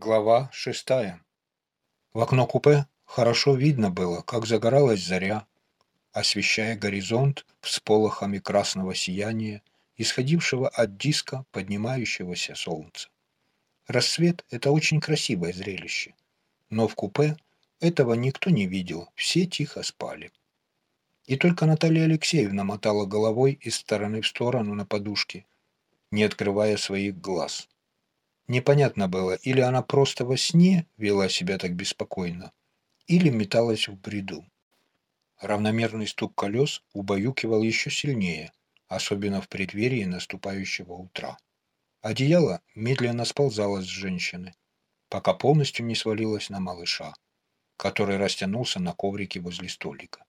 Глава шестая. В окно купе хорошо видно было, как загоралась заря, освещая горизонт всполохами красного сияния, исходившего от диска поднимающегося солнца. Рассвет – это очень красивое зрелище, но в купе этого никто не видел, все тихо спали. И только Наталья Алексеевна мотала головой из стороны в сторону на подушке, не открывая своих глаз. Непонятно было, или она просто во сне вела себя так беспокойно, или металась в бреду. Равномерный стук колес убаюкивал еще сильнее, особенно в преддверии наступающего утра. Одеяло медленно сползало с женщины, пока полностью не свалилось на малыша, который растянулся на коврике возле столика.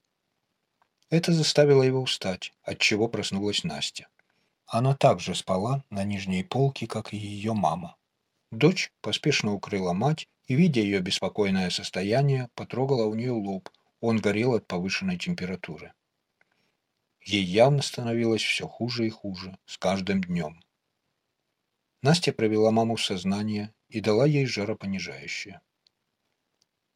Это заставило его встать, отчего проснулась Настя. Она также спала на нижней полке, как и ее мама. Дочь поспешно укрыла мать и, видя ее беспокойное состояние, потрогала у нее лоб. Он горел от повышенной температуры. Ей явно становилось все хуже и хуже с каждым днем. Настя провела маму в сознание и дала ей жаропонижающее.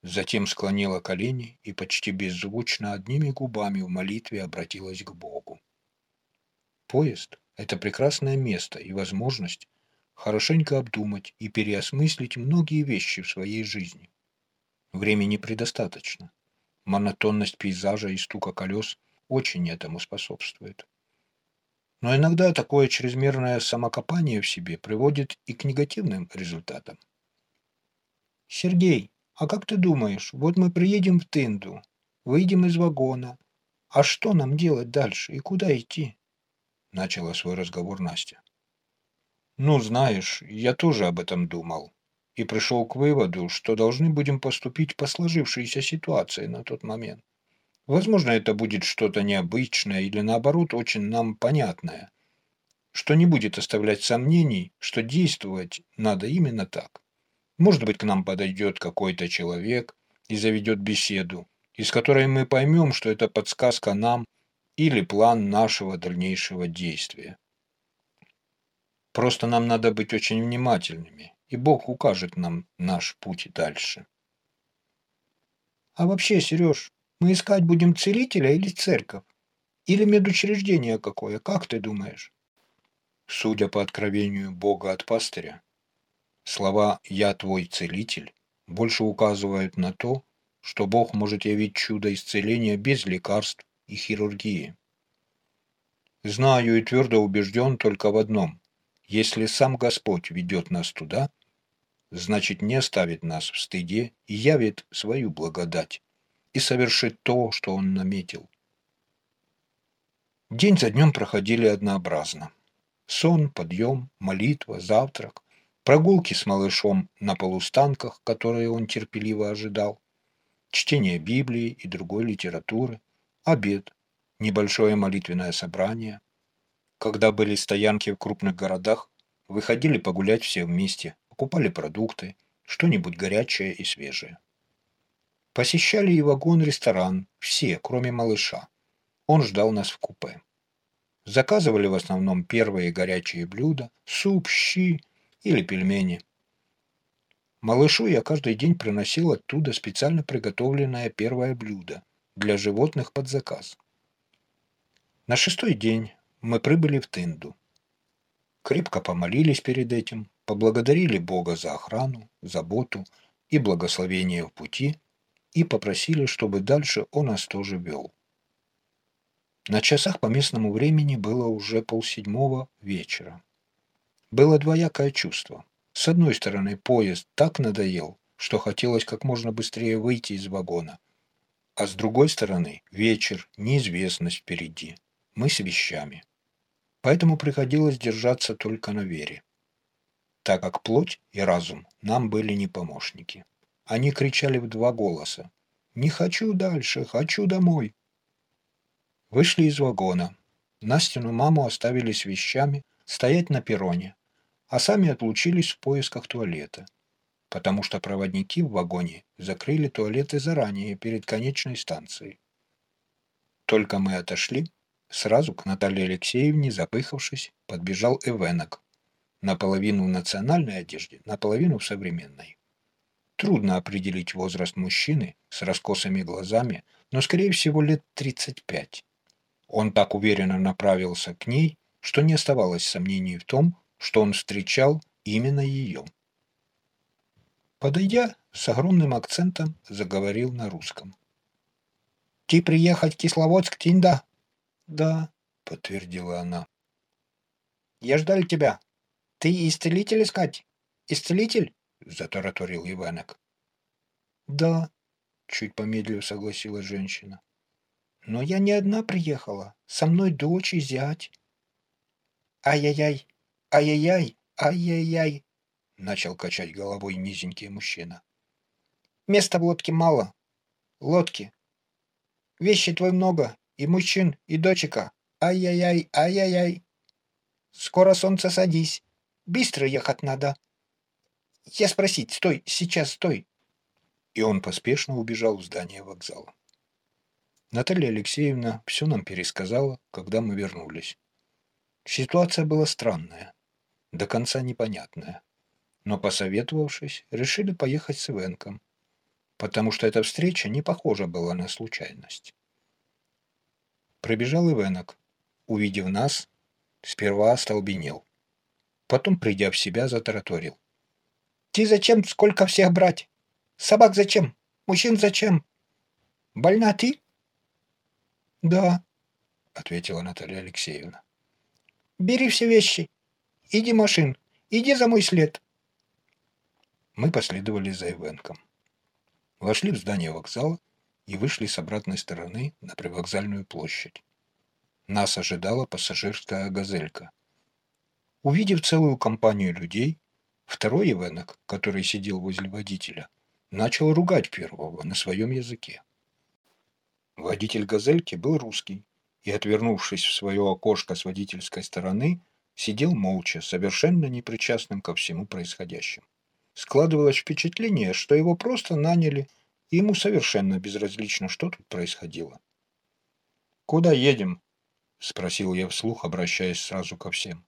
Затем склонила колени и почти беззвучно одними губами в молитве обратилась к Богу. Поезд – это прекрасное место и возможность хорошенько обдумать и переосмыслить многие вещи в своей жизни. Времени предостаточно. Монотонность пейзажа и стука колес очень этому способствует. Но иногда такое чрезмерное самокопание в себе приводит и к негативным результатам. «Сергей, а как ты думаешь, вот мы приедем в Тынду, выйдем из вагона, а что нам делать дальше и куда идти?» Начала свой разговор Настя. Ну, знаешь, я тоже об этом думал. И пришел к выводу, что должны будем поступить по сложившейся ситуации на тот момент. Возможно, это будет что-то необычное или, наоборот, очень нам понятное, что не будет оставлять сомнений, что действовать надо именно так. Может быть, к нам подойдет какой-то человек и заведет беседу, из которой мы поймем, что это подсказка нам или план нашего дальнейшего действия. Просто нам надо быть очень внимательными, и Бог укажет нам наш путь дальше. А вообще, Сереж, мы искать будем целителя или церковь? Или медучреждение какое, как ты думаешь? Судя по откровению Бога от пастыря, слова «Я твой целитель» больше указывают на то, что Бог может явить чудо исцеления без лекарств и хирургии. Знаю и твердо убежден только в одном. Если сам Господь ведет нас туда, значит не оставит нас в стыде и явит свою благодать и совершит то, что Он наметил. День за днем проходили однообразно. Сон, подъем, молитва, завтрак, прогулки с малышом на полустанках, которые он терпеливо ожидал, чтение Библии и другой литературы, обед, небольшое молитвенное собрание – когда были стоянки в крупных городах, выходили погулять все вместе, покупали продукты, что-нибудь горячее и свежее. Посещали и вагон-ресторан, все, кроме малыша. Он ждал нас в купе. Заказывали в основном первые горячие блюда, суп, щи или пельмени. Малышу я каждый день приносил оттуда специально приготовленное первое блюдо для животных под заказ. На шестой день мы прибыли в Тынду. Крепко помолились перед этим, поблагодарили Бога за охрану, заботу и благословение в пути и попросили, чтобы дальше Он нас тоже вел. На часах по местному времени было уже полседьмого вечера. Было двоякое чувство. С одной стороны, поезд так надоел, что хотелось как можно быстрее выйти из вагона. А с другой стороны, вечер, неизвестность впереди. Мы с вещами поэтому приходилось держаться только на вере, так как плоть и разум нам были не помощники. Они кричали в два голоса «Не хочу дальше, хочу домой!» Вышли из вагона. Настину маму оставили с вещами стоять на перроне, а сами отлучились в поисках туалета, потому что проводники в вагоне закрыли туалеты заранее перед конечной станцией. Только мы отошли, Сразу к Наталье Алексеевне, запыхавшись, подбежал Эвенок. Наполовину в национальной одежде, наполовину в современной. Трудно определить возраст мужчины с раскосыми глазами, но, скорее всего, лет 35. Он так уверенно направился к ней, что не оставалось сомнений в том, что он встречал именно ее. Подойдя, с огромным акцентом заговорил на русском. «Ты приехать в Кисловодск, Тинда?» «Да», — подтвердила она. «Я ждал тебя. Ты исцелитель искать? Исцелитель?» — затараторил Иванок. «Да», — чуть помедлив согласилась женщина. «Но я не одна приехала. Со мной дочь и зять». «Ай-яй-яй! Ай-яй-яй! Ай-яй-яй!» — начал качать головой низенький мужчина. «Места в лодке мало. Лодки. Вещи твой много, и мужчин, и дочека. Ай-яй-яй! Ай-яй-яй! Скоро солнце садись. Быстро ехать надо. Я спросить, стой, сейчас стой!» И он поспешно убежал в здание вокзала. Наталья Алексеевна все нам пересказала, когда мы вернулись. Ситуация была странная, до конца непонятная. Но, посоветовавшись, решили поехать с Ивенком, потому что эта встреча не похожа была на случайность. Пробежал Ивенок. Увидев нас, сперва остолбенел. Потом, придя в себя, затараторил. «Ты зачем сколько всех брать? Собак зачем? Мужчин зачем? Больна ты?» «Да», — ответила Наталья Алексеевна. Бери все вещи. Иди машин. Иди за мой след. Мы последовали за Ивенком. Вошли в здание вокзала и вышли с обратной стороны на привокзальную площадь. Нас ожидала пассажирская газелька. Увидев целую компанию людей, второй Ивенок, который сидел возле водителя, начал ругать первого на своем языке. Водитель газельки был русский, и, отвернувшись в свое окошко с водительской стороны, сидел молча, совершенно непричастным ко всему происходящему. Складывалось впечатление, что его просто наняли, и ему совершенно безразлично, что тут происходило. «Куда едем?» — спросил я вслух, обращаясь сразу ко всем.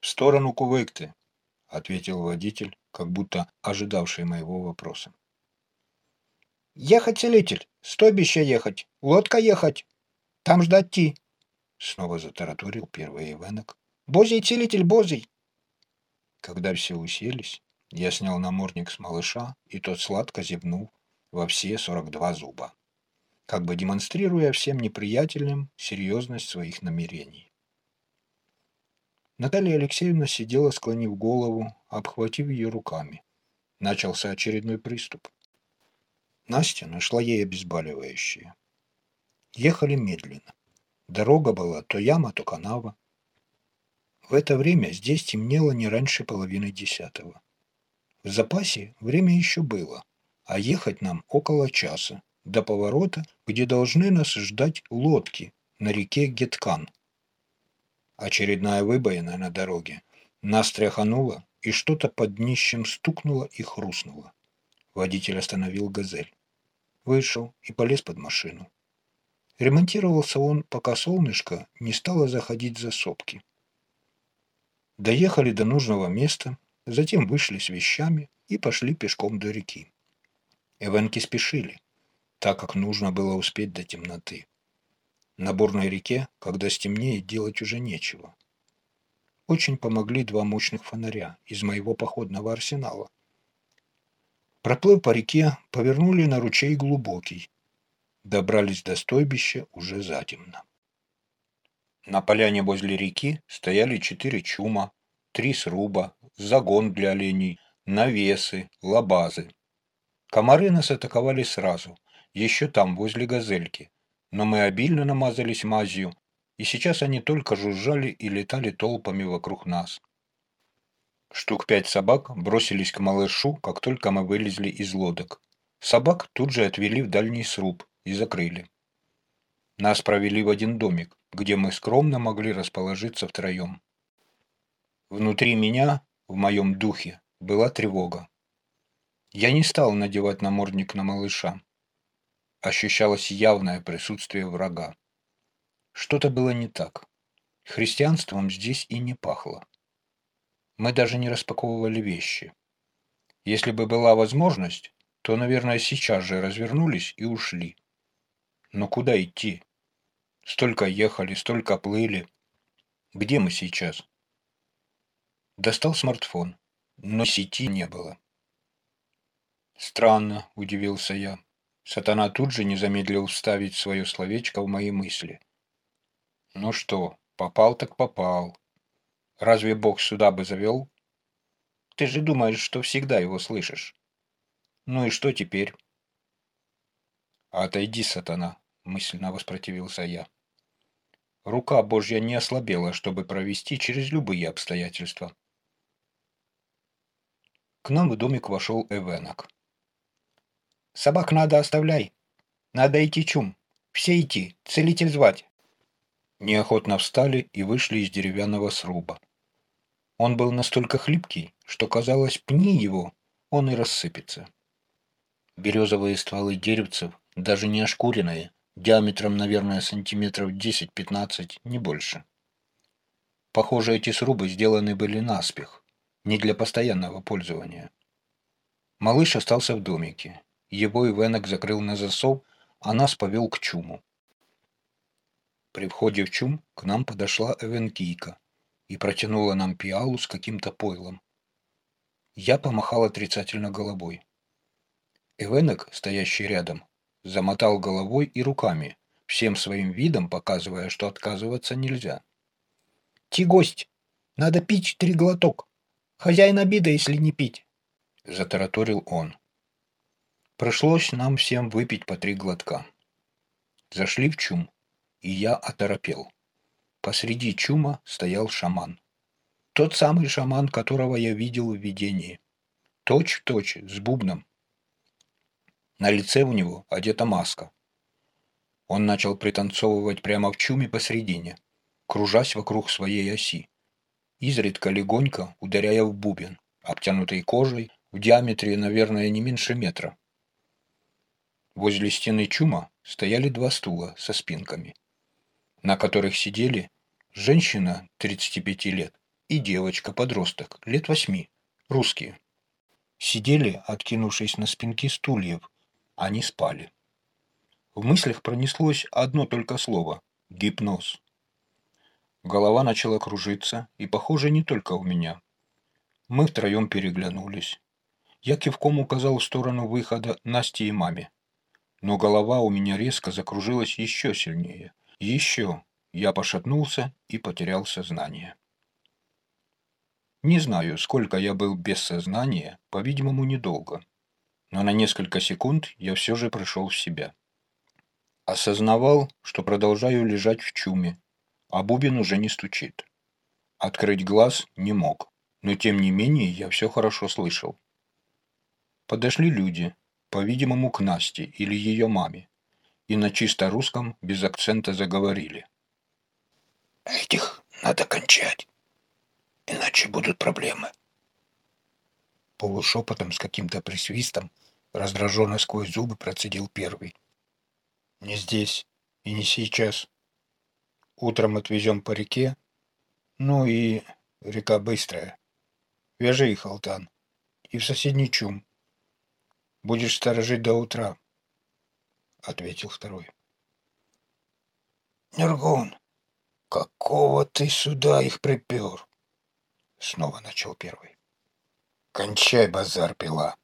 «В сторону Кувыкты», — ответил водитель, как будто ожидавший моего вопроса. «Ехать, целитель! Стойбище ехать! Лодка ехать!» Там ждать ти. Снова затараторил первый Ивенок. Бозий целитель, бозий. Когда все уселись, я снял намордник с малыша, и тот сладко зевнул во все сорок два зуба, как бы демонстрируя всем неприятельным серьезность своих намерений. Наталья Алексеевна сидела, склонив голову, обхватив ее руками. Начался очередной приступ. Настя нашла ей обезболивающее. Ехали медленно. Дорога была то яма, то канава. В это время здесь темнело не раньше половины десятого. В запасе время еще было, а ехать нам около часа, до поворота, где должны нас ждать лодки на реке Геткан. Очередная выбоина на дороге. Нас тряхануло, и что-то под днищем стукнуло и хрустнуло. Водитель остановил «Газель». Вышел и полез под машину. Ремонтировался он, пока солнышко не стало заходить за сопки. Доехали до нужного места, затем вышли с вещами и пошли пешком до реки. Эвенки спешили, так как нужно было успеть до темноты. На бурной реке, когда стемнеет, делать уже нечего. Очень помогли два мощных фонаря из моего походного арсенала. Проплыв по реке, повернули на ручей глубокий, добрались до стойбища уже затемно. На поляне возле реки стояли четыре чума, три сруба, загон для оленей, навесы, лабазы. Комары нас атаковали сразу, еще там, возле газельки, но мы обильно намазались мазью, и сейчас они только жужжали и летали толпами вокруг нас. Штук пять собак бросились к малышу, как только мы вылезли из лодок. Собак тут же отвели в дальний сруб, и закрыли. Нас провели в один домик, где мы скромно могли расположиться втроем. Внутри меня, в моем духе, была тревога. Я не стал надевать намордник на малыша. Ощущалось явное присутствие врага. Что-то было не так. Христианством здесь и не пахло. Мы даже не распаковывали вещи. Если бы была возможность, то, наверное, сейчас же развернулись и ушли. Но куда идти? Столько ехали, столько плыли. Где мы сейчас? Достал смартфон, но сети не было. Странно, удивился я. Сатана тут же не замедлил вставить свое словечко в мои мысли. Ну что, попал так попал. Разве Бог сюда бы завел? Ты же думаешь, что всегда его слышишь. Ну и что теперь? Отойди, сатана, мысленно воспротивился я. Рука Божья не ослабела, чтобы провести через любые обстоятельства. К нам в домик вошел Эвенок. «Собак надо оставляй. Надо идти чум. Все идти. Целитель звать». Неохотно встали и вышли из деревянного сруба. Он был настолько хлипкий, что казалось, пни его, он и рассыпется. Березовые стволы деревцев, даже не ошкуренные, диаметром, наверное, сантиметров 10-15, не больше. Похоже, эти срубы сделаны были наспех, не для постоянного пользования. Малыш остался в домике. Его Ивенок закрыл на засов, а нас повел к чуму. При входе в чум к нам подошла Эвенкийка и протянула нам пиалу с каким-то пойлом. Я помахал отрицательно головой. Эвенок, стоящий рядом, замотал головой и руками, всем своим видом показывая, что отказываться нельзя. «Ти гость! Надо пить три глоток! Хозяин обида, если не пить!» — затараторил он. Пришлось нам всем выпить по три глотка. Зашли в чум, и я оторопел. Посреди чума стоял шаман. Тот самый шаман, которого я видел в видении. Точь-в-точь, точь, с бубном. На лице у него одета маска. Он начал пританцовывать прямо в чуме посредине, кружась вокруг своей оси, изредка легонько ударяя в бубен, обтянутый кожей, в диаметре, наверное, не меньше метра. Возле стены чума стояли два стула со спинками, на которых сидели женщина 35 лет и девочка-подросток лет восьми, русские. Сидели, откинувшись на спинки стульев, они спали. В мыслях пронеслось одно только слово – гипноз. Голова начала кружиться, и, похоже, не только у меня. Мы втроем переглянулись. Я кивком указал в сторону выхода Насте и маме. Но голова у меня резко закружилась еще сильнее. Еще. Я пошатнулся и потерял сознание. Не знаю, сколько я был без сознания, по-видимому, недолго но на несколько секунд я все же пришел в себя. Осознавал, что продолжаю лежать в чуме, а бубен уже не стучит. Открыть глаз не мог, но тем не менее я все хорошо слышал. Подошли люди, по-видимому, к Насте или ее маме, и на чисто русском без акцента заговорили. «Этих надо кончать, иначе будут проблемы» полушепотом с каким-то присвистом, раздраженно сквозь зубы процедил первый. «Не здесь и не сейчас. Утром отвезем по реке. Ну и река быстрая. Вяжи их, Алтан, и в соседний чум. Будешь сторожить до утра», — ответил второй. «Нергун, какого ты сюда их припер?» — снова начал первый. «Кончай базар, пила!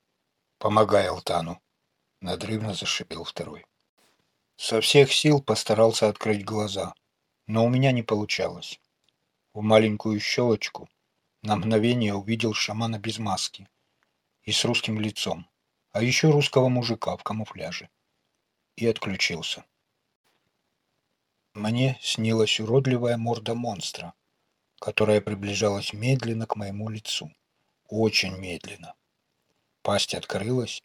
Помогай Алтану!» Надрывно зашипел второй. Со всех сил постарался открыть глаза, но у меня не получалось. В маленькую щелочку на мгновение увидел шамана без маски и с русским лицом, а еще русского мужика в камуфляже. И отключился. Мне снилась уродливая морда монстра, которая приближалась медленно к моему лицу очень медленно. Пасть открылась,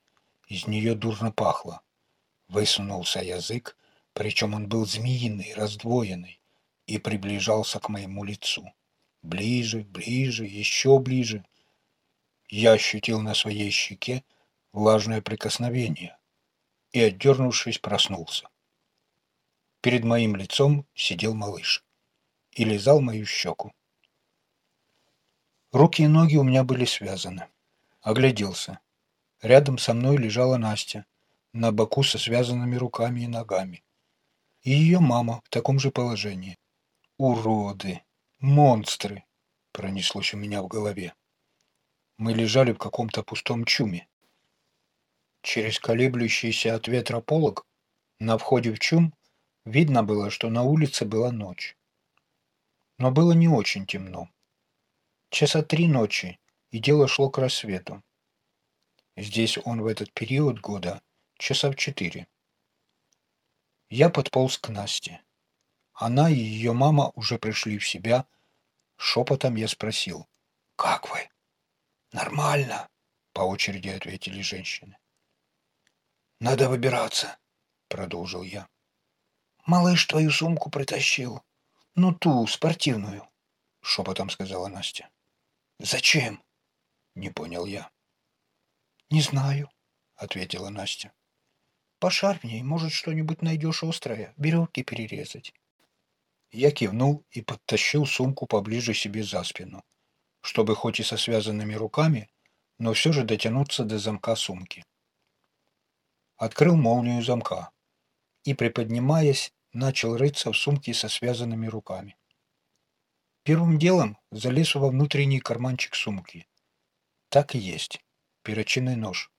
из нее дурно пахло. Высунулся язык, причем он был змеиный, раздвоенный, и приближался к моему лицу. Ближе, ближе, еще ближе. Я ощутил на своей щеке влажное прикосновение и, отдернувшись, проснулся. Перед моим лицом сидел малыш и лизал мою щеку. Руки и ноги у меня были связаны. Огляделся. Рядом со мной лежала Настя, на боку со связанными руками и ногами. И ее мама в таком же положении. «Уроды! Монстры!» — пронеслось у меня в голове. Мы лежали в каком-то пустом чуме. Через колеблющийся от ветра полог на входе в чум видно было, что на улице была ночь. Но было не очень темно. Часа три ночи, и дело шло к рассвету. Здесь он в этот период года часа в четыре. Я подполз к Насте. Она и ее мама уже пришли в себя. Шепотом я спросил. «Как вы?» «Нормально», — по очереди ответили женщины. «Надо выбираться», — продолжил я. «Малыш твою сумку притащил. Ну, ту, спортивную», — шепотом сказала Настя. «Зачем?» — не понял я. «Не знаю», — ответила Настя. «Пошарь в ней, может, что-нибудь найдешь острое, веревки перерезать». Я кивнул и подтащил сумку поближе себе за спину, чтобы хоть и со связанными руками, но все же дотянуться до замка сумки. Открыл молнию замка и, приподнимаясь, начал рыться в сумке со связанными руками. Первым делом залез во внутренний карманчик сумки. Так и есть. Перочинный нож,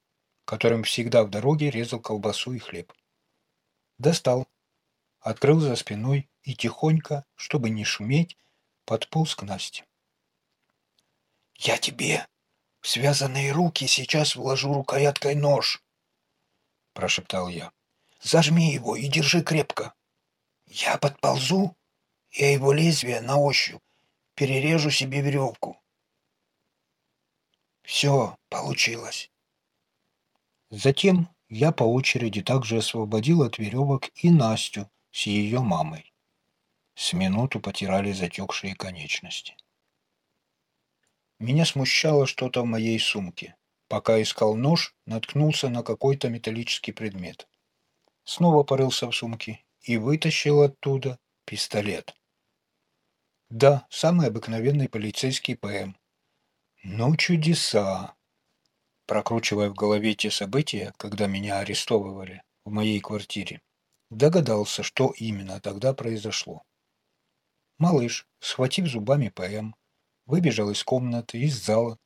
которым всегда в дороге резал колбасу и хлеб. Достал, открыл за спиной и тихонько, чтобы не шуметь, подполз к Насте. «Я тебе в связанные руки сейчас вложу рукояткой нож», — прошептал я. «Зажми его и держи крепко. Я подползу, и его лезвие на ощупь перережу себе веревку. Все получилось. Затем я по очереди также освободил от веревок и Настю с ее мамой. С минуту потирали затекшие конечности. Меня смущало что-то в моей сумке. Пока искал нож, наткнулся на какой-то металлический предмет. Снова порылся в сумке и вытащил оттуда пистолет. Да, самый обыкновенный полицейский ПМ. Ну, чудеса! Прокручивая в голове те события, когда меня арестовывали в моей квартире, догадался, что именно тогда произошло. Малыш, схватив зубами ПМ, выбежал из комнаты, из зала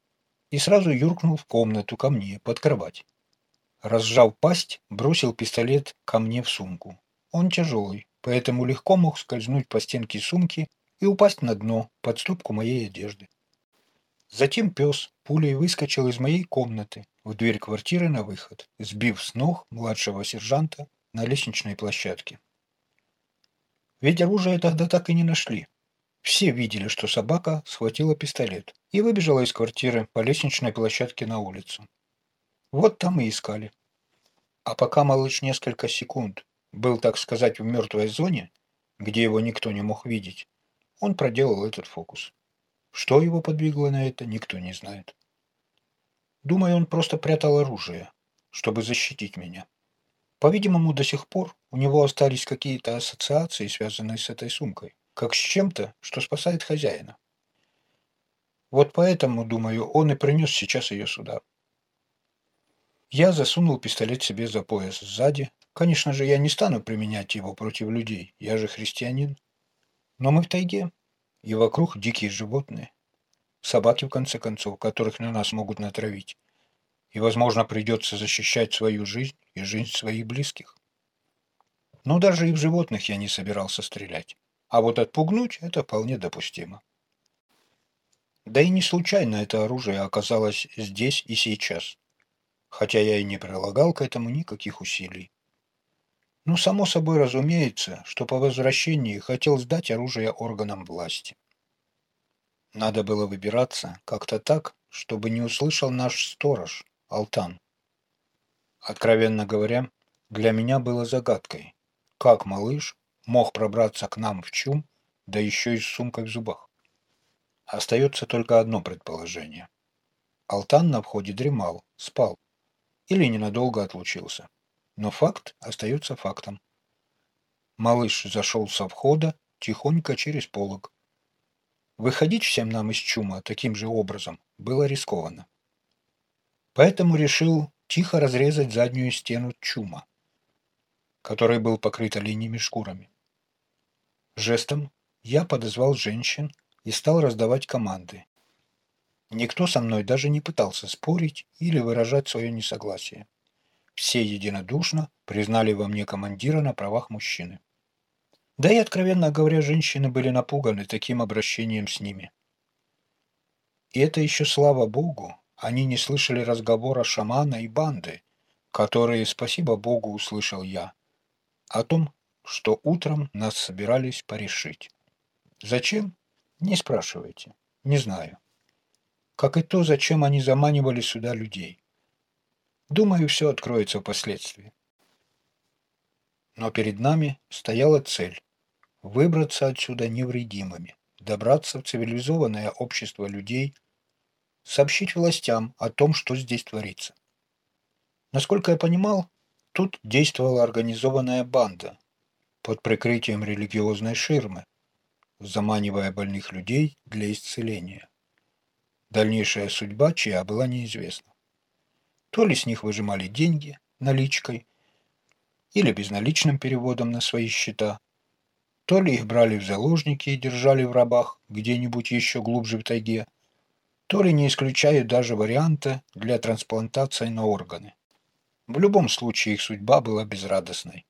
и сразу юркнул в комнату ко мне под кровать. Разжав пасть, бросил пистолет ко мне в сумку. Он тяжелый, поэтому легко мог скользнуть по стенке сумки и упасть на дно под ступку моей одежды. Затем пес пулей выскочил из моей комнаты в дверь квартиры на выход, сбив с ног младшего сержанта на лестничной площадке. Ведь оружие тогда так и не нашли. Все видели, что собака схватила пистолет и выбежала из квартиры по лестничной площадке на улицу. Вот там и искали. А пока малыш несколько секунд был, так сказать, в мертвой зоне, где его никто не мог видеть, он проделал этот фокус. Что его подвигло на это, никто не знает. Думаю, он просто прятал оружие, чтобы защитить меня. По-видимому, до сих пор у него остались какие-то ассоциации, связанные с этой сумкой, как с чем-то, что спасает хозяина. Вот поэтому, думаю, он и принес сейчас ее сюда. Я засунул пистолет себе за пояс сзади. Конечно же, я не стану применять его против людей, я же христианин. Но мы в тайге, и вокруг дикие животные. Собаки, в конце концов, которых на нас могут натравить. И, возможно, придется защищать свою жизнь и жизнь своих близких. Но даже и в животных я не собирался стрелять. А вот отпугнуть это вполне допустимо. Да и не случайно это оружие оказалось здесь и сейчас. Хотя я и не прилагал к этому никаких усилий. Ну, само собой разумеется, что по возвращении хотел сдать оружие органам власти. Надо было выбираться как-то так, чтобы не услышал наш сторож, Алтан. Откровенно говоря, для меня было загадкой, как малыш мог пробраться к нам в чум, да еще и с сумкой в зубах. Остается только одно предположение. Алтан на входе дремал, спал или ненадолго отлучился. Но факт остается фактом. Малыш зашел со входа тихонько через полог. Выходить всем нам из чума таким же образом было рискованно. Поэтому решил тихо разрезать заднюю стену чума, который был покрыт оленьими шкурами. Жестом я подозвал женщин и стал раздавать команды. Никто со мной даже не пытался спорить или выражать свое несогласие. Все единодушно признали во мне командира на правах мужчины. Да и, откровенно говоря, женщины были напуганы таким обращением с ними. И это еще слава богу, они не слышали разговора шамана и банды, которые, спасибо богу, услышал я, о том, что утром нас собирались порешить. Зачем? Не спрашивайте. Не знаю. Как и то, зачем они заманивали сюда людей. Думаю, все откроется впоследствии. Но перед нами стояла цель – выбраться отсюда невредимыми, добраться в цивилизованное общество людей, сообщить властям о том, что здесь творится. Насколько я понимал, тут действовала организованная банда под прикрытием религиозной ширмы, заманивая больных людей для исцеления. Дальнейшая судьба чья была неизвестна. То ли с них выжимали деньги наличкой или безналичным переводом на свои счета, то ли их брали в заложники и держали в рабах где-нибудь еще глубже в тайге, то ли не исключают даже варианта для трансплантации на органы. В любом случае их судьба была безрадостной.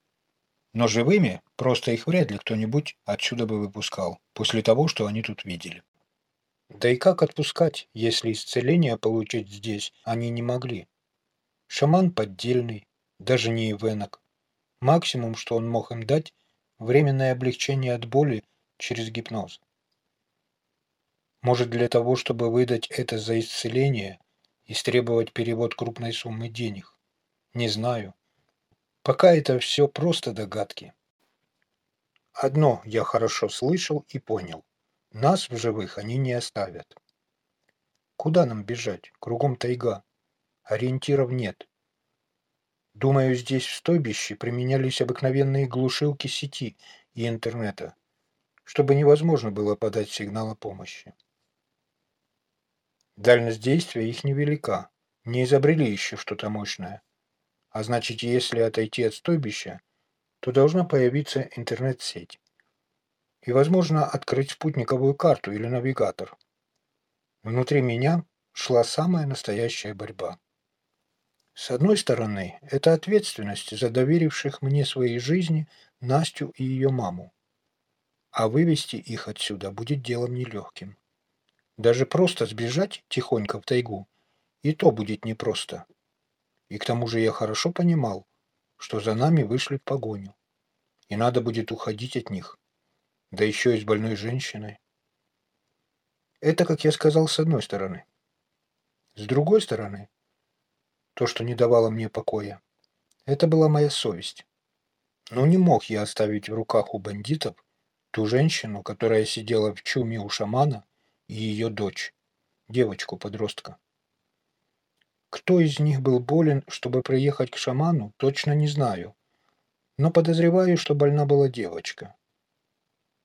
Но живыми просто их вряд ли кто-нибудь отсюда бы выпускал, после того, что они тут видели. Да и как отпускать, если исцеление получить здесь они не могли? Шаман поддельный, даже не ивенок. Максимум, что он мог им дать, временное облегчение от боли через гипноз. Может, для того, чтобы выдать это за исцеление, истребовать перевод крупной суммы денег? Не знаю. Пока это все просто догадки. Одно я хорошо слышал и понял. Нас в живых они не оставят. Куда нам бежать? Кругом тайга. Ориентиров нет. Думаю, здесь в стойбище применялись обыкновенные глушилки сети и интернета, чтобы невозможно было подать сигнал о помощи. Дальность действия их невелика, не изобрели еще что-то мощное. А значит, если отойти от стойбища, то должна появиться интернет-сеть. И, возможно, открыть спутниковую карту или навигатор. Внутри меня шла самая настоящая борьба. С одной стороны, это ответственность за доверивших мне своей жизни Настю и ее маму. А вывести их отсюда будет делом нелегким. Даже просто сбежать тихонько в тайгу, и то будет непросто. И к тому же я хорошо понимал, что за нами вышли в погоню, и надо будет уходить от них, да еще и с больной женщиной. Это, как я сказал, с одной стороны. С другой стороны, то, что не давало мне покоя, это была моя совесть. Но не мог я оставить в руках у бандитов ту женщину, которая сидела в чуме у шамана, и ее дочь, девочку-подростка. Кто из них был болен, чтобы приехать к шаману, точно не знаю. Но подозреваю, что больна была девочка.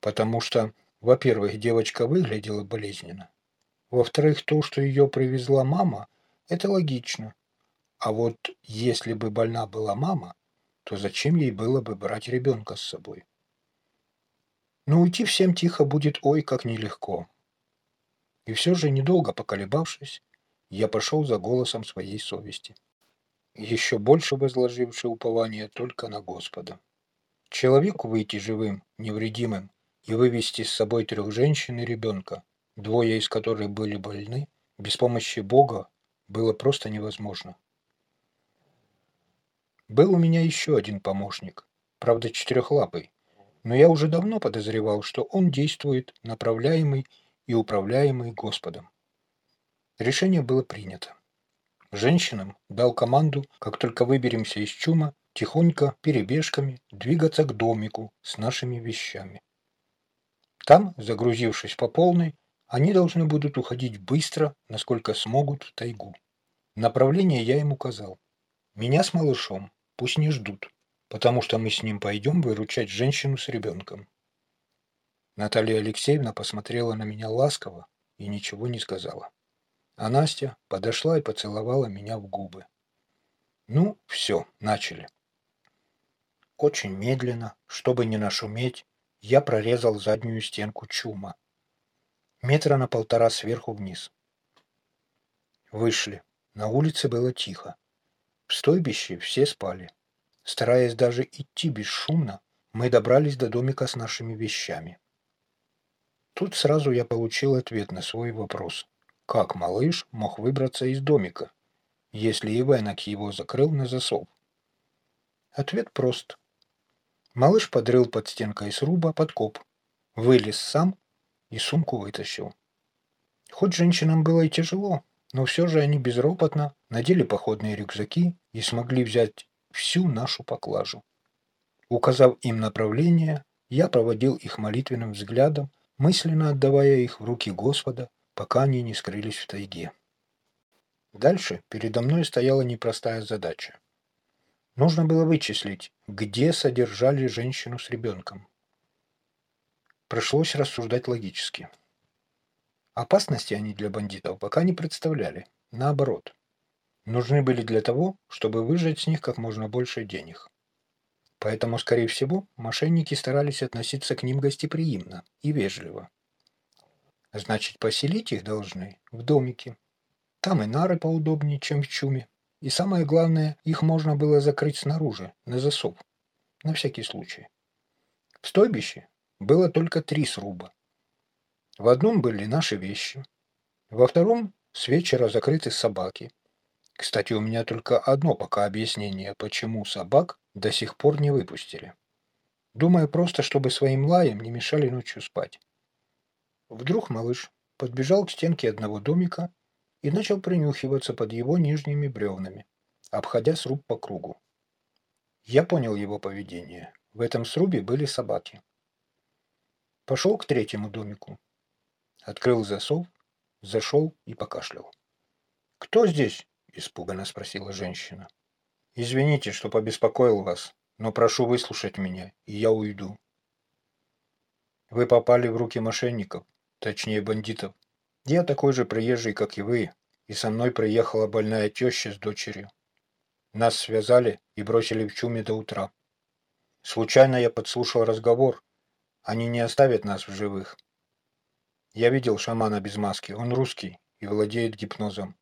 Потому что, во-первых, девочка выглядела болезненно. Во-вторых, то, что ее привезла мама, это логично. А вот если бы больна была мама, то зачем ей было бы брать ребенка с собой? Но уйти всем тихо будет ой как нелегко. И все же, недолго поколебавшись, я пошел за голосом своей совести, еще больше возложивший упование только на Господа. Человеку выйти живым, невредимым и вывести с собой трех женщин и ребенка, двое из которых были больны, без помощи Бога было просто невозможно. Был у меня еще один помощник, правда четырехлапый, но я уже давно подозревал, что он действует направляемый и управляемый Господом. Решение было принято. Женщинам дал команду, как только выберемся из чума, тихонько, перебежками, двигаться к домику с нашими вещами. Там, загрузившись по полной, они должны будут уходить быстро, насколько смогут, в тайгу. Направление я им указал. Меня с малышом пусть не ждут, потому что мы с ним пойдем выручать женщину с ребенком. Наталья Алексеевна посмотрела на меня ласково и ничего не сказала. А Настя подошла и поцеловала меня в губы. Ну, все, начали. Очень медленно, чтобы не нашуметь, я прорезал заднюю стенку чума. Метра на полтора сверху вниз. Вышли. На улице было тихо. В стойбище все спали. Стараясь даже идти бесшумно, мы добрались до домика с нашими вещами. Тут сразу я получил ответ на свой вопрос. Как малыш мог выбраться из домика, если Ивенок его закрыл на засов? Ответ прост. Малыш подрыл под стенкой сруба подкоп, вылез сам и сумку вытащил. Хоть женщинам было и тяжело, но все же они безропотно надели походные рюкзаки и смогли взять всю нашу поклажу. Указав им направление, я проводил их молитвенным взглядом, мысленно отдавая их в руки Господа, пока они не скрылись в тайге. Дальше передо мной стояла непростая задача. Нужно было вычислить, где содержали женщину с ребенком. Пришлось рассуждать логически. Опасности они для бандитов пока не представляли. Наоборот. Нужны были для того, чтобы выжать с них как можно больше денег. Поэтому, скорее всего, мошенники старались относиться к ним гостеприимно и вежливо. Значит, поселить их должны в домике. Там и нары поудобнее, чем в чуме. И самое главное, их можно было закрыть снаружи, на засов. На всякий случай. В стойбище было только три сруба. В одном были наши вещи. Во втором с вечера закрыты собаки. Кстати, у меня только одно пока объяснение, почему собак до сих пор не выпустили. Думаю, просто чтобы своим лаем не мешали ночью спать. Вдруг малыш подбежал к стенке одного домика и начал принюхиваться под его нижними бревнами, обходя сруб по кругу. Я понял его поведение. В этом срубе были собаки. Пошел к третьему домику. Открыл засов, зашел и покашлял. «Кто здесь?» – испуганно спросила женщина. «Извините, что побеспокоил вас, но прошу выслушать меня, и я уйду». «Вы попали в руки мошенников, точнее бандитов. Я такой же приезжий, как и вы, и со мной приехала больная теща с дочерью. Нас связали и бросили в чуме до утра. Случайно я подслушал разговор. Они не оставят нас в живых. Я видел шамана без маски, он русский и владеет гипнозом.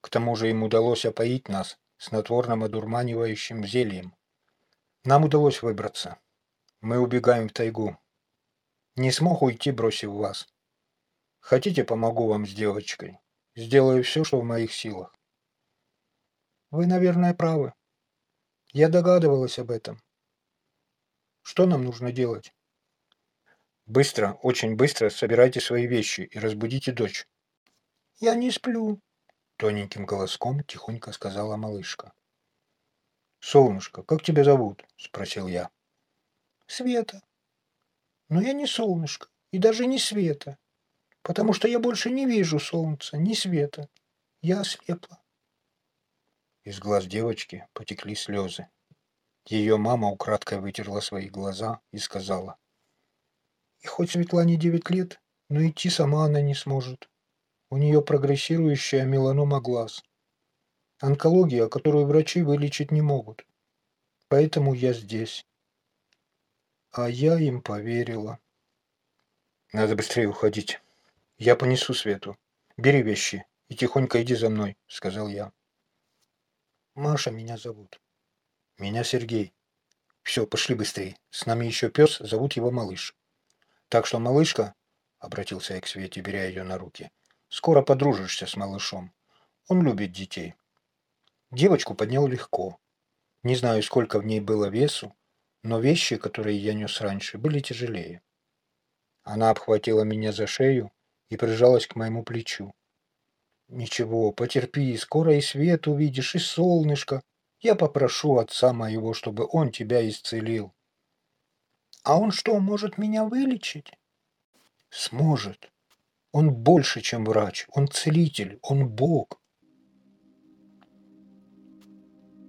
К тому же им удалось опоить нас снотворным одурманивающим зельем. Нам удалось выбраться. Мы убегаем в тайгу. Не смог уйти, бросив вас. Хотите, помогу вам с девочкой? Сделаю все, что в моих силах. Вы, наверное, правы. Я догадывалась об этом. Что нам нужно делать? Быстро, очень быстро собирайте свои вещи и разбудите дочь. Я не сплю, тоненьким голоском тихонько сказала малышка. Солнышко, как тебя зовут? спросил я. Света. Но я не солнышко и даже не Света потому что я больше не вижу солнца, ни света. Я ослепла. Из глаз девочки потекли слезы. Ее мама украдкой вытерла свои глаза и сказала. И хоть Светлане девять лет, но идти сама она не сможет. У нее прогрессирующая меланома глаз. Онкология, которую врачи вылечить не могут. Поэтому я здесь. А я им поверила. Надо быстрее уходить. «Я понесу Свету. Бери вещи и тихонько иди за мной», — сказал я. «Маша меня зовут». «Меня Сергей». «Все, пошли быстрее. С нами еще пес, зовут его Малыш». «Так что, малышка», — обратился я к Свете, беря ее на руки, — «скоро подружишься с малышом. Он любит детей». Девочку поднял легко. Не знаю, сколько в ней было весу, но вещи, которые я нес раньше, были тяжелее. Она обхватила меня за шею и прижалась к моему плечу. «Ничего, потерпи, скоро и свет увидишь, и солнышко. Я попрошу отца моего, чтобы он тебя исцелил». «А он что, может меня вылечить?» «Сможет. Он больше, чем врач. Он целитель. Он Бог».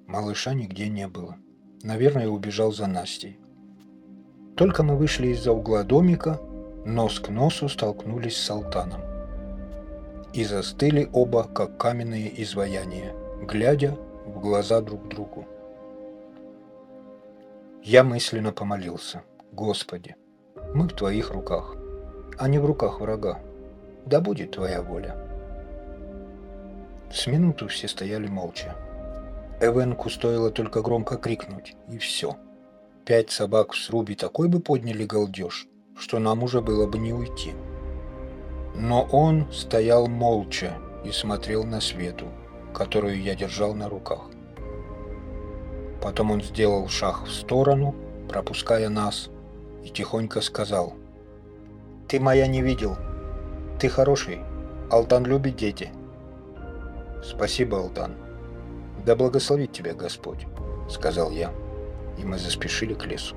Малыша нигде не было. Наверное, убежал за Настей. Только мы вышли из-за угла домика, нос к носу столкнулись с Салтаном. И застыли оба, как каменные изваяния, глядя в глаза друг другу. Я мысленно помолился. Господи, мы в Твоих руках, а не в руках врага. Да будет Твоя воля. С минуту все стояли молча. Эвенку стоило только громко крикнуть, и все. Пять собак в срубе такой бы подняли галдеж, что нам уже было бы не уйти. Но он стоял молча и смотрел на свету, которую я держал на руках. Потом он сделал шаг в сторону, пропуская нас, и тихонько сказал. «Ты моя не видел. Ты хороший. Алтан любит дети». «Спасибо, Алтан. Да благословит тебя Господь», — сказал я, и мы заспешили к лесу.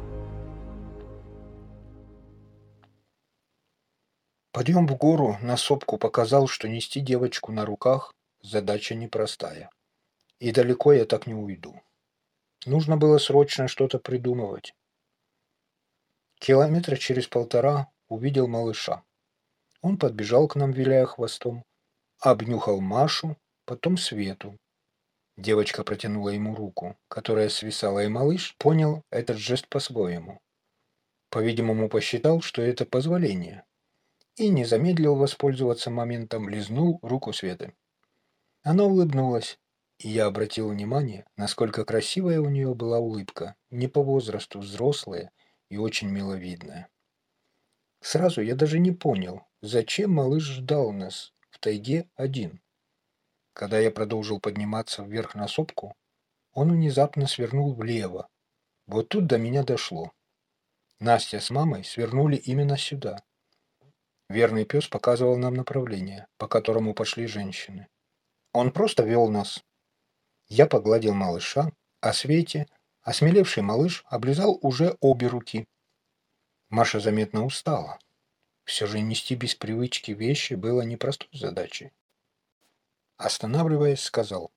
Подъем в гору на сопку показал, что нести девочку на руках – задача непростая. И далеко я так не уйду. Нужно было срочно что-то придумывать. Километра через полтора увидел малыша. Он подбежал к нам, виляя хвостом, обнюхал Машу, потом Свету. Девочка протянула ему руку, которая свисала, и малыш понял этот жест по-своему. По-видимому, посчитал, что это позволение. И не замедлил воспользоваться моментом, лизнул руку Светы. Она улыбнулась, и я обратил внимание, насколько красивая у нее была улыбка, не по возрасту взрослая и очень миловидная. Сразу я даже не понял, зачем малыш ждал нас в тайге один. Когда я продолжил подниматься вверх на сопку, он внезапно свернул влево. Вот тут до меня дошло. Настя с мамой свернули именно сюда. Верный пес показывал нам направление, по которому пошли женщины. Он просто вел нас, я погладил малыша, а Свете, осмелевший малыш, облизал уже обе руки. Маша заметно устала. Все же нести без привычки вещи было непростой задачей. Останавливаясь, сказал.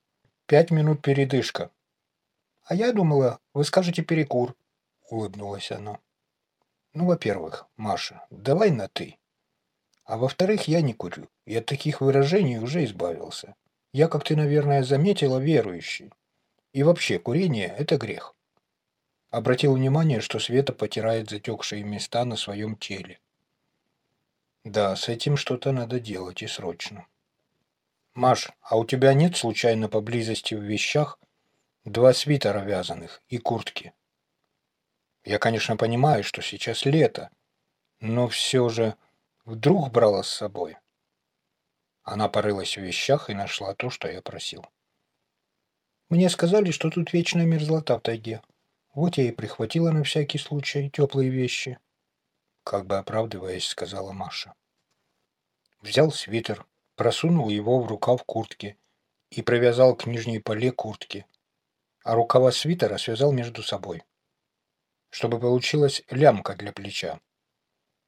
«Пять минут передышка». «А я думала, вы скажете перекур», — улыбнулась она. «Ну, во-первых, Маша, давай на «ты». А во-вторых, я не курю, и от таких выражений уже избавился. Я, как ты, наверное, заметила, верующий. И вообще, курение – это грех. Обратил внимание, что Света потирает затекшие места на своем теле. Да, с этим что-то надо делать и срочно. Маш, а у тебя нет случайно поблизости в вещах два свитера вязаных и куртки? Я, конечно, понимаю, что сейчас лето, но все же вдруг брала с собой. Она порылась в вещах и нашла то, что я просил. Мне сказали, что тут вечная мерзлота в тайге. Вот я и прихватила на всякий случай теплые вещи. Как бы оправдываясь, сказала Маша. Взял свитер, просунул его в рукав куртки и привязал к нижней поле куртки, а рукава свитера связал между собой, чтобы получилась лямка для плеча.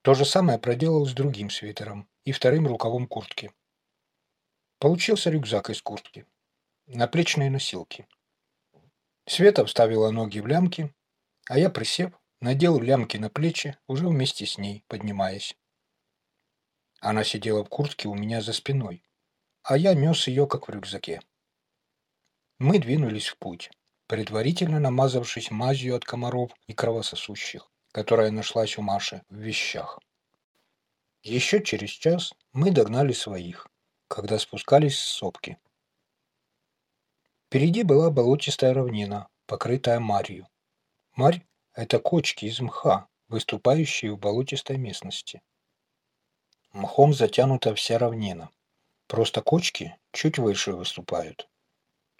То же самое проделал с другим свитером и вторым рукавом куртки. Получился рюкзак из куртки. Наплечные носилки. Света вставила ноги в лямки, а я, присев, надел лямки на плечи, уже вместе с ней, поднимаясь. Она сидела в куртке у меня за спиной, а я нес ее, как в рюкзаке. Мы двинулись в путь, предварительно намазавшись мазью от комаров и кровососущих, которая нашлась у Маши в вещах. Еще через час мы догнали своих, когда спускались с сопки. Впереди была болотистая равнина, покрытая марью. Марь – это кочки из мха, выступающие в болотистой местности. Мхом затянута вся равнина. Просто кочки чуть выше выступают.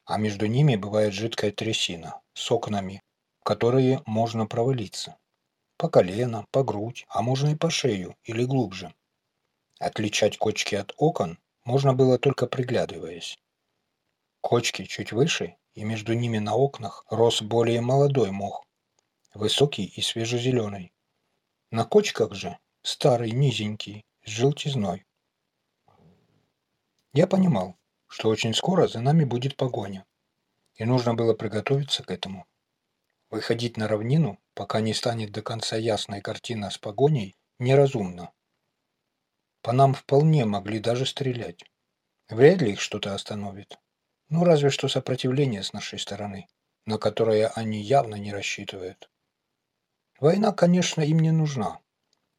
А между ними бывает жидкая трясина с окнами, в которые можно провалиться. По колено, по грудь, а можно и по шею или глубже. Отличать кочки от окон можно было только приглядываясь. Кочки чуть выше, и между ними на окнах рос более молодой мох, высокий и свежезеленый. На кочках же старый, низенький, с желтизной. Я понимал, что очень скоро за нами будет погоня, и нужно было приготовиться к этому. Выходить на равнину, пока не станет до конца ясная картина с погоней, неразумно. По нам вполне могли даже стрелять. Вряд ли их что-то остановит. Ну, разве что сопротивление с нашей стороны, на которое они явно не рассчитывают. Война, конечно, им не нужна.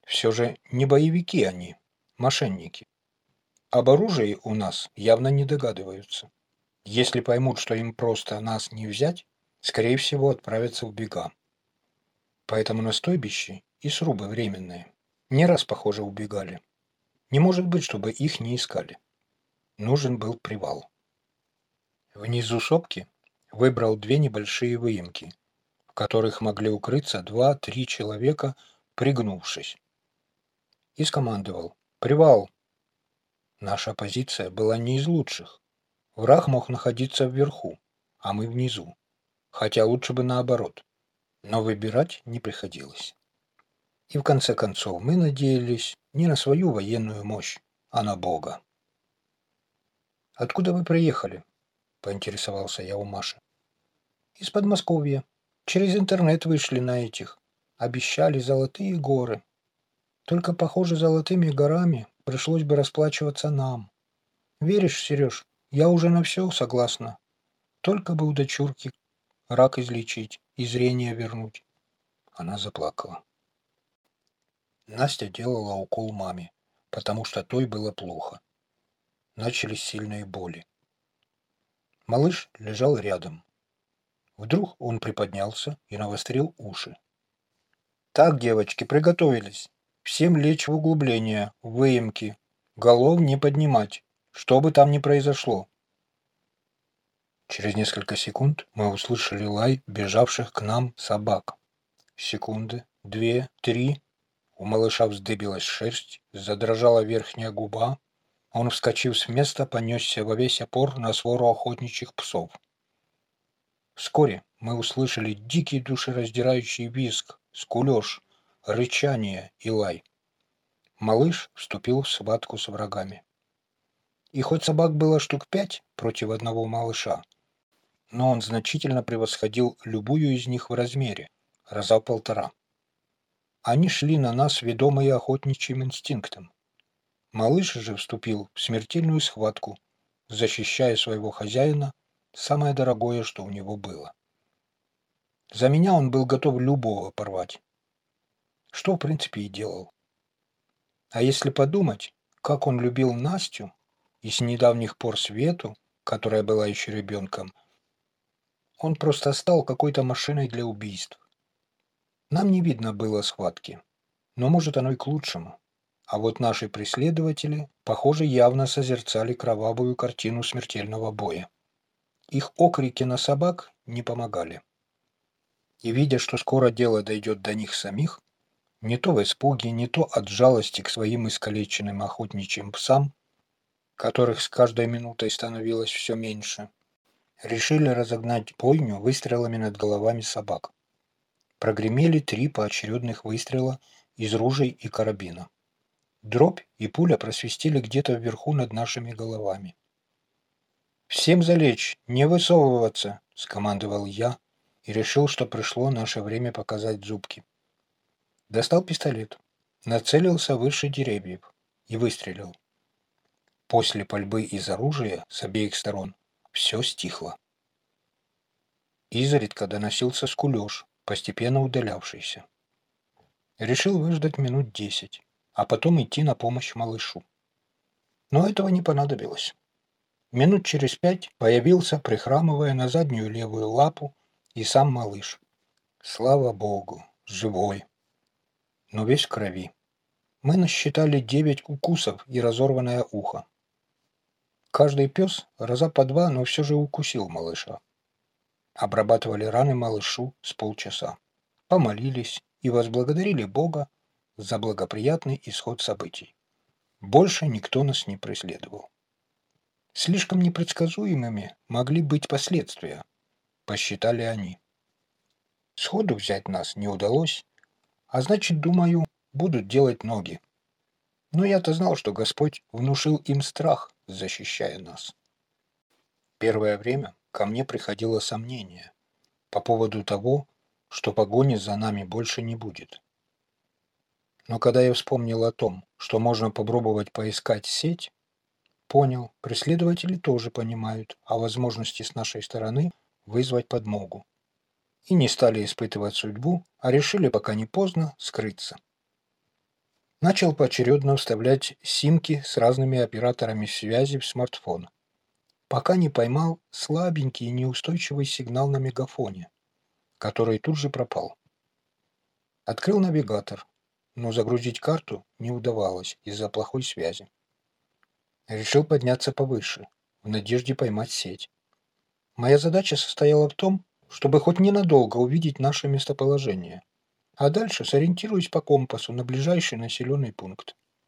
Все же не боевики они, мошенники. Об оружии у нас явно не догадываются. Если поймут, что им просто нас не взять, скорее всего, отправятся в бега. Поэтому на стойбище и срубы временные. Не раз, похоже, убегали. Не может быть, чтобы их не искали. Нужен был привал. Внизу сопки выбрал две небольшие выемки, в которых могли укрыться два-три человека, пригнувшись. И скомандовал «Привал!». Наша позиция была не из лучших. Враг мог находиться вверху, а мы внизу. Хотя лучше бы наоборот. Но выбирать не приходилось. И в конце концов мы надеялись не на свою военную мощь, а на Бога. «Откуда вы приехали?» — поинтересовался я у Маши. «Из Подмосковья. Через интернет вышли на этих. Обещали золотые горы. Только, похоже, золотыми горами пришлось бы расплачиваться нам. Веришь, Сереж, я уже на все согласна. Только бы у дочурки рак излечить и зрение вернуть». Она заплакала. Настя делала укол маме, потому что той было плохо. Начались сильные боли. Малыш лежал рядом. Вдруг он приподнялся и навострил уши. «Так, девочки, приготовились. Всем лечь в углубление, в выемки. Голов не поднимать, что бы там ни произошло». Через несколько секунд мы услышали лай бежавших к нам собак. Секунды, две, три. У малыша вздыбилась шерсть, задрожала верхняя губа, он, вскочив с места, понесся во весь опор на свору охотничьих псов. Вскоре мы услышали дикий душераздирающий визг, скулеж, рычание и лай. Малыш вступил в схватку с врагами. И хоть собак было штук пять против одного малыша, но он значительно превосходил любую из них в размере, раза полтора. Они шли на нас, ведомые охотничьим инстинктом. Малыш же вступил в смертельную схватку, защищая своего хозяина, самое дорогое, что у него было. За меня он был готов любого порвать. Что, в принципе, и делал. А если подумать, как он любил Настю, и с недавних пор Свету, которая была еще ребенком, он просто стал какой-то машиной для убийств. Нам не видно было схватки, но может оно и к лучшему. А вот наши преследователи, похоже, явно созерцали кровавую картину смертельного боя. Их окрики на собак не помогали. И видя, что скоро дело дойдет до них самих, не то в испуге, не то от жалости к своим искалеченным охотничьим псам, которых с каждой минутой становилось все меньше, решили разогнать бойню выстрелами над головами собак. Прогремели три поочередных выстрела из ружей и карабина. Дробь и пуля просвистели где-то вверху над нашими головами. «Всем залечь, не высовываться!» — скомандовал я и решил, что пришло наше время показать зубки. Достал пистолет, нацелился выше деревьев и выстрелил. После пальбы из оружия с обеих сторон все стихло. Изредка доносился скулеж, постепенно удалявшийся. Решил выждать минут десять а потом идти на помощь малышу. Но этого не понадобилось. Минут через пять появился, прихрамывая на заднюю левую лапу, и сам малыш. Слава богу, живой. Но весь в крови. Мы насчитали девять укусов и разорванное ухо. Каждый пес раза по два, но все же укусил малыша. Обрабатывали раны малышу с полчаса. Помолились и возблагодарили Бога за благоприятный исход событий. Больше никто нас не преследовал. Слишком непредсказуемыми могли быть последствия, посчитали они. Сходу взять нас не удалось, а значит, думаю, будут делать ноги. Но я-то знал, что Господь внушил им страх, защищая нас. Первое время ко мне приходило сомнение по поводу того, что погони за нами больше не будет. Но когда я вспомнил о том, что можно попробовать поискать сеть, Понял, преследователи тоже понимают о возможности с нашей стороны вызвать подмогу. И не стали испытывать судьбу, а решили, пока не поздно, скрыться. Начал поочередно вставлять симки с разными операторами связи в смартфон. Пока не поймал слабенький и неустойчивый сигнал на мегафоне, который тут же пропал. Открыл навигатор, но загрузить карту не удавалось из-за плохой связи. Решил подняться повыше, в надежде поймать сеть. Моя задача состояла в том, чтобы хоть ненадолго увидеть наше местоположение, а дальше сориентируюсь по компасу на ближайший населенный пункт.